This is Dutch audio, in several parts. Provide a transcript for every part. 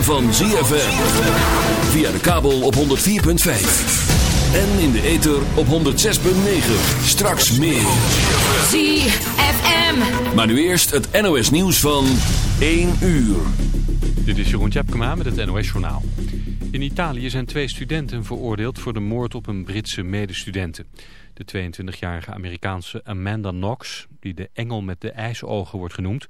ritme van ZFM. Via de kabel op 104.5. En in de ether op 106.9. Straks meer. ZFM. Maar nu eerst het NOS nieuws van 1 uur. Dit is Jeroen Tjepkema met het NOS Journaal. In Italië zijn twee studenten veroordeeld voor de moord op een Britse medestudenten. De 22-jarige Amerikaanse Amanda Knox, die de engel met de ijsogen wordt genoemd,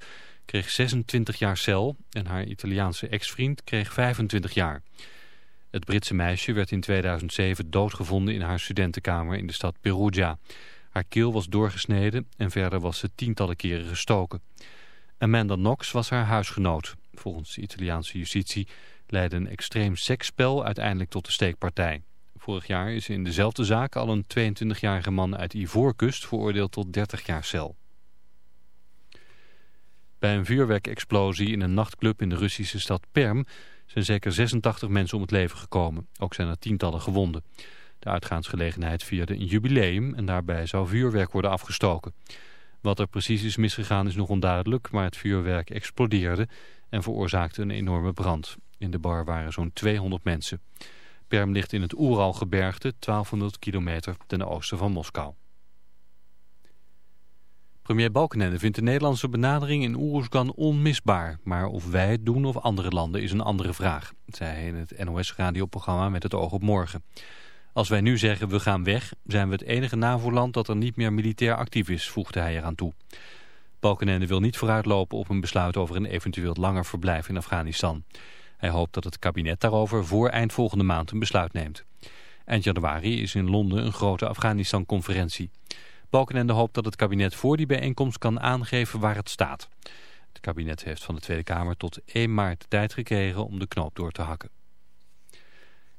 kreeg 26 jaar cel en haar Italiaanse ex-vriend kreeg 25 jaar. Het Britse meisje werd in 2007 doodgevonden in haar studentenkamer in de stad Perugia. Haar keel was doorgesneden en verder was ze tientallen keren gestoken. Amanda Knox was haar huisgenoot. Volgens de Italiaanse justitie leidde een extreem seksspel uiteindelijk tot de steekpartij. Vorig jaar is in dezelfde zaak al een 22-jarige man uit Ivoorkust veroordeeld tot 30 jaar cel. Bij een vuurwerkexplosie in een nachtclub in de Russische stad Perm zijn zeker 86 mensen om het leven gekomen. Ook zijn er tientallen gewonden. De uitgaansgelegenheid vierde een jubileum en daarbij zou vuurwerk worden afgestoken. Wat er precies is misgegaan is nog onduidelijk, maar het vuurwerk explodeerde en veroorzaakte een enorme brand. In de bar waren zo'n 200 mensen. Perm ligt in het Oeralgebergte, 1200 kilometer ten oosten van Moskou. Premier Balkenende vindt de Nederlandse benadering in Oeruzgan onmisbaar. Maar of wij het doen of andere landen is een andere vraag, zei hij in het NOS-radioprogramma met het oog op morgen. Als wij nu zeggen we gaan weg, zijn we het enige NAVO-land dat er niet meer militair actief is, voegde hij eraan toe. Balkenende wil niet vooruitlopen op een besluit over een eventueel langer verblijf in Afghanistan. Hij hoopt dat het kabinet daarover voor eind volgende maand een besluit neemt. Eind januari is in Londen een grote Afghanistan-conferentie. Balkenende hoopt dat het kabinet voor die bijeenkomst kan aangeven waar het staat. Het kabinet heeft van de Tweede Kamer tot 1 maart tijd gekregen om de knoop door te hakken.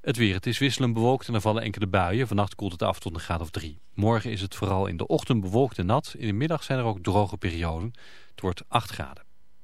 Het weer, het is wisselend bewolkt en er vallen enkele buien. Vannacht koelt het af tot een graad of drie. Morgen is het vooral in de ochtend bewolkt en nat. In de middag zijn er ook droge perioden. Het wordt 8 graden.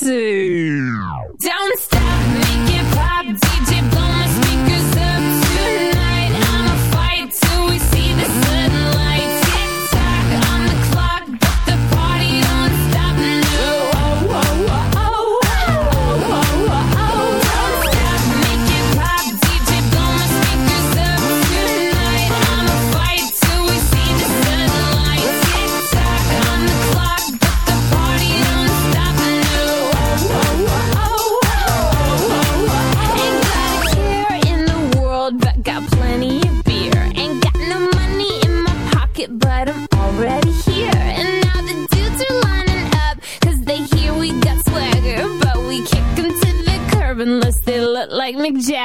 three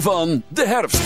van de herfst.